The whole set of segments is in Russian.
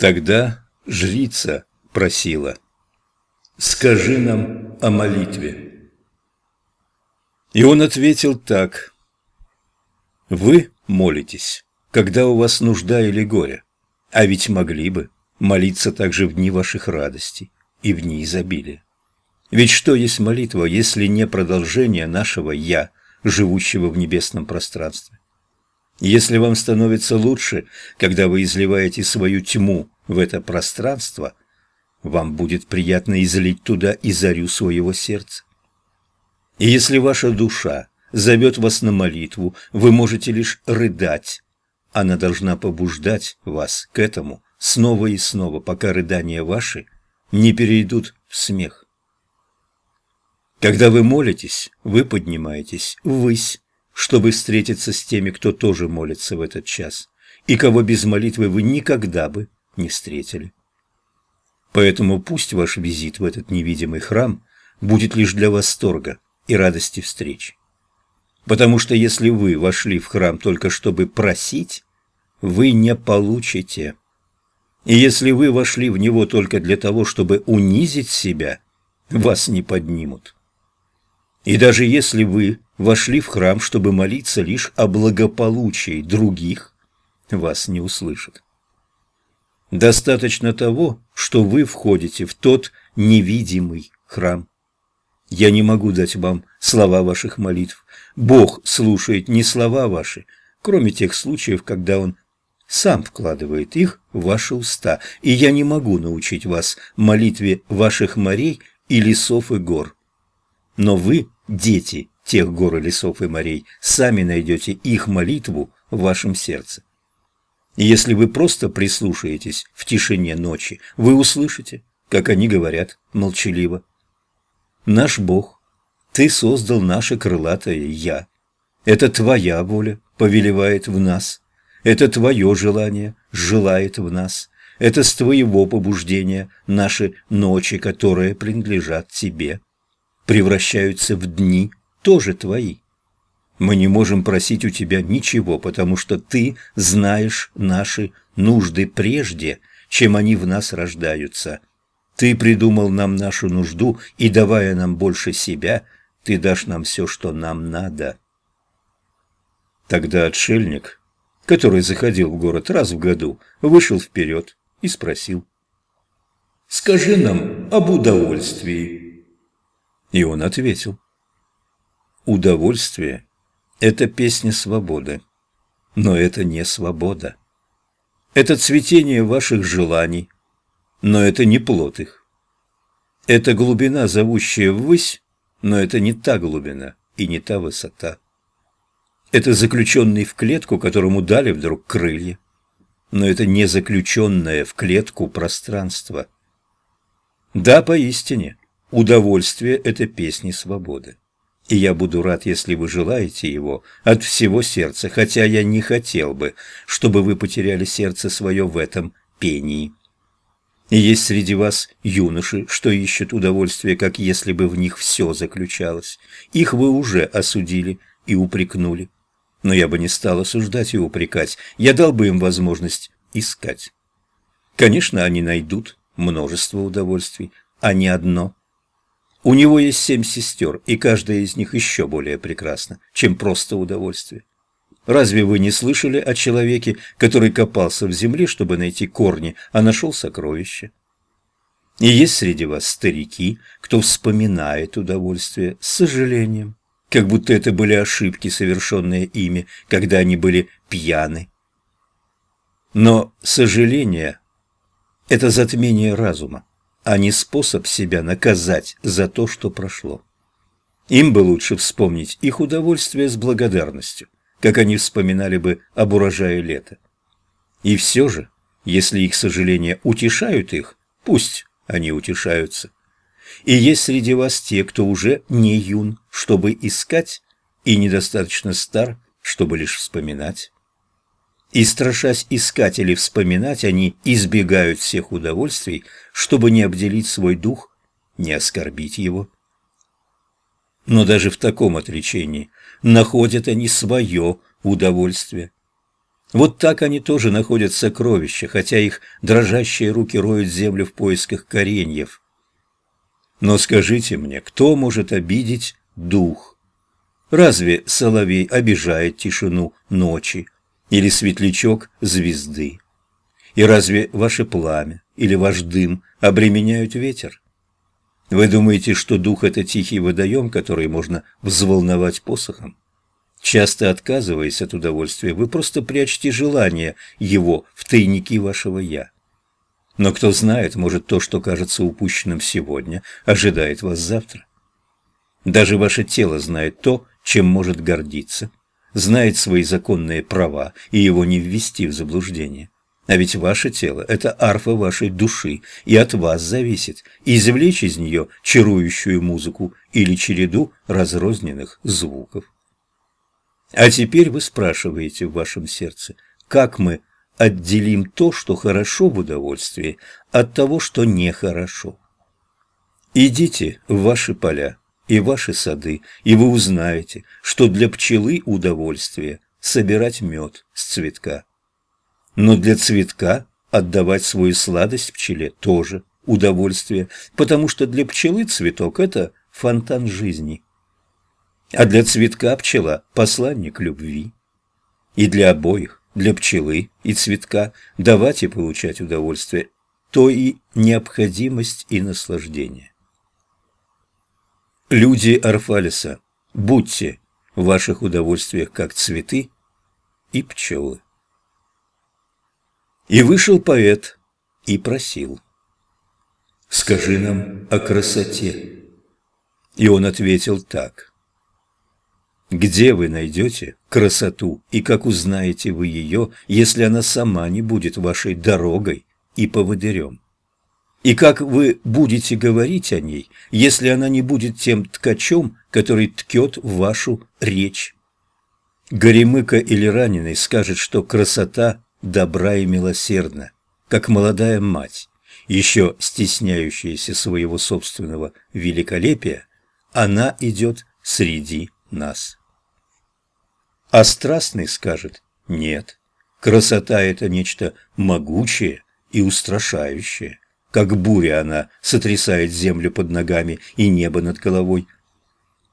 Тогда жрица просила, «Скажи нам о молитве». И он ответил так, «Вы молитесь, когда у вас нужда или горе, а ведь могли бы молиться также в дни ваших радостей и в дни изобилия. Ведь что есть молитва, если не продолжение нашего «я», живущего в небесном пространстве? Если вам становится лучше, когда вы изливаете свою тьму в это пространство, вам будет приятно излить туда и зарю своего сердца. И если ваша душа зовет вас на молитву, вы можете лишь рыдать. Она должна побуждать вас к этому снова и снова, пока рыдания ваши не перейдут в смех. Когда вы молитесь, вы поднимаетесь ввысь, чтобы встретиться с теми, кто тоже молится в этот час, и кого без молитвы вы никогда бы не встретили. Поэтому пусть ваш визит в этот невидимый храм будет лишь для восторга и радости встречи. Потому что если вы вошли в храм только чтобы просить, вы не получите. И если вы вошли в него только для того, чтобы унизить себя, вас не поднимут. И даже если вы вошли в храм, чтобы молиться лишь о благополучии других, вас не услышат. Достаточно того, что вы входите в тот невидимый храм. Я не могу дать вам слова ваших молитв. Бог слушает не слова ваши, кроме тех случаев, когда Он сам вкладывает их в ваши уста, и я не могу научить вас молитве ваших морей и лесов и гор. Но вы, дети тех гор и лесов и морей, сами найдете их молитву в вашем сердце. Если вы просто прислушаетесь в тишине ночи, вы услышите, как они говорят молчаливо. Наш Бог, Ты создал наше крылатое «Я». Это Твоя воля повелевает в нас. Это Твое желание желает в нас. Это с Твоего побуждения наши ночи, которые принадлежат Тебе, превращаются в дни, тоже Твои. Мы не можем просить у Тебя ничего, потому что Ты знаешь наши нужды прежде, чем они в нас рождаются. Ты придумал нам нашу нужду, и, давая нам больше себя, Ты дашь нам все, что нам надо. Тогда отшельник который заходил в город раз в году, вышел вперед и спросил. «Скажи нам об удовольствии». И он ответил. «Удовольствие – это песня свободы, но это не свобода. Это цветение ваших желаний, но это не плод их. Это глубина, зовущая ввысь, но это не та глубина и не та высота. Это заключенный в клетку, которому дали вдруг крылья. Но это не заключенное в клетку пространство. Да, поистине, удовольствие – это песни свободы. И я буду рад, если вы желаете его от всего сердца, хотя я не хотел бы, чтобы вы потеряли сердце свое в этом пении. И есть среди вас юноши, что ищут удовольствие, как если бы в них все заключалось. Их вы уже осудили и упрекнули но я бы не стал осуждать и упрекать, я дал бы им возможность искать. Конечно, они найдут множество удовольствий, а не одно. У него есть семь сестер, и каждая из них еще более прекрасна, чем просто удовольствие. Разве вы не слышали о человеке, который копался в земле, чтобы найти корни, а нашел сокровища? И есть среди вас старики, кто вспоминает удовольствие с сожалением как будто это были ошибки, совершенные ими, когда они были пьяны. Но сожаление – это затмение разума, а не способ себя наказать за то, что прошло. Им бы лучше вспомнить их удовольствие с благодарностью, как они вспоминали бы об урожае лета. И все же, если их сожаления утешают их, пусть они утешаются. И есть среди вас те, кто уже не юн, чтобы искать, и недостаточно стар, чтобы лишь вспоминать. И, страшась искать или вспоминать, они избегают всех удовольствий, чтобы не обделить свой дух, не оскорбить его. Но даже в таком отречении находят они свое удовольствие. Вот так они тоже находят сокровища, хотя их дрожащие руки роют землю в поисках кореньев. Но скажите мне, кто может обидеть дух? Разве соловей обижает тишину ночи или светлячок звезды? И разве ваше пламя или ваш дым обременяют ветер? Вы думаете, что дух – это тихий водоем, который можно взволновать посохом? Часто отказываясь от удовольствия, вы просто прячете желание его в тайники вашего «я». Но кто знает, может, то, что кажется упущенным сегодня, ожидает вас завтра. Даже ваше тело знает то, чем может гордиться, знает свои законные права и его не ввести в заблуждение. А ведь ваше тело – это арфа вашей души, и от вас зависит, извлечь из нее чарующую музыку или череду разрозненных звуков. А теперь вы спрашиваете в вашем сердце, как мы отделим то, что хорошо в удовольствии, от того, что нехорошо. Идите в ваши поля и ваши сады, и вы узнаете, что для пчелы удовольствие – собирать мед с цветка. Но для цветка отдавать свою сладость пчеле тоже удовольствие, потому что для пчелы цветок – это фонтан жизни – а для цветка пчела – посланник любви. И для обоих, для пчелы и цветка, давать и получать удовольствие – то и необходимость и наслаждение. Люди Арфалиса, будьте в ваших удовольствиях как цветы и пчелы. И вышел поэт и просил, «Скажи нам о красоте». И он ответил так – где вы найдете красоту и как узнаете вы ее, если она сама не будет вашей дорогой и поводырем? И как вы будете говорить о ней, если она не будет тем ткачом, который ткет вашу речь? Горемыка или раненый скажет, что красота добра и милосердна, как молодая мать, еще стесняющаяся своего собственного великолепия, она идет среди нас. А страстный скажет «нет». Красота – это нечто могучее и устрашающее. Как буря она сотрясает землю под ногами и небо над головой.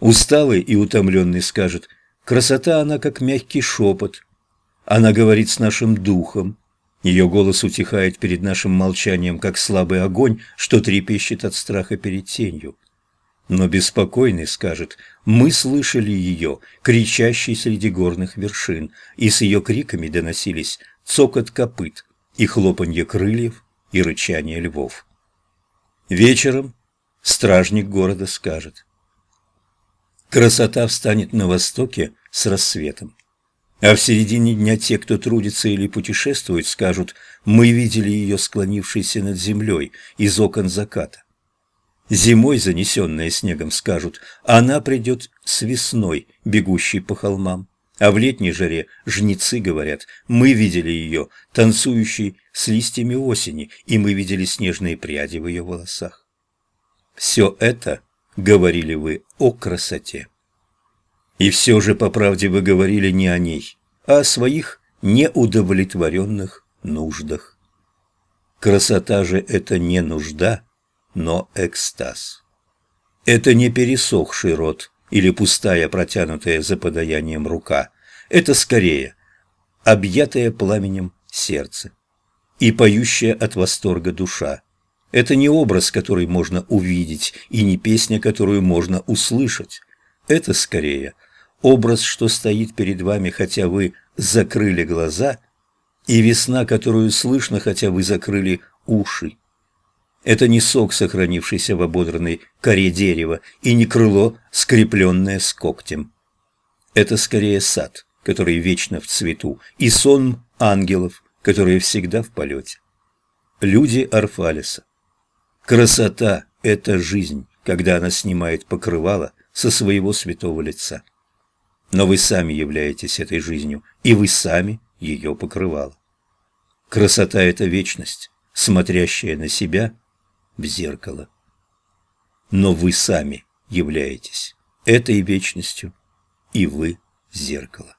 Усталый и утомленный скажет «красота она как мягкий шепот». Она говорит с нашим духом. Ее голос утихает перед нашим молчанием, как слабый огонь, что трепещет от страха перед тенью но беспокойный скажет «Мы слышали ее, кричащей среди горных вершин, и с ее криками доносились цокот копыт и хлопанье крыльев и рычание львов». Вечером стражник города скажет «Красота встанет на востоке с рассветом». А в середине дня те, кто трудится или путешествует, скажут «Мы видели ее склонившейся над землей из окон заката». Зимой, занесенная снегом, скажут, она придет с весной, бегущей по холмам. А в летней жаре жнецы говорят, мы видели ее, танцующей с листьями осени, и мы видели снежные пряди в ее волосах. Все это говорили вы о красоте. И все же, по правде, вы говорили не о ней, а о своих неудовлетворенных нуждах. Красота же – это не нужда, но экстаз. Это не пересохший рот или пустая, протянутая за подаянием рука. Это скорее объятое пламенем сердце и поющая от восторга душа. Это не образ, который можно увидеть, и не песня, которую можно услышать. Это скорее образ, что стоит перед вами, хотя вы закрыли глаза, и весна, которую слышно, хотя вы закрыли уши. Это не сок, сохранившийся в ободранной коре дерева, и не крыло, скрепленное с когтем. Это скорее сад, который вечно в цвету, и сон ангелов, которые всегда в полете. Люди Арфалиса. Красота – это жизнь, когда она снимает покрывало со своего святого лица. Но вы сами являетесь этой жизнью, и вы сами ее покрывало. Красота – это вечность, смотрящая на себя в зеркало. Но вы сами являетесь этой вечностью, и вы зеркало.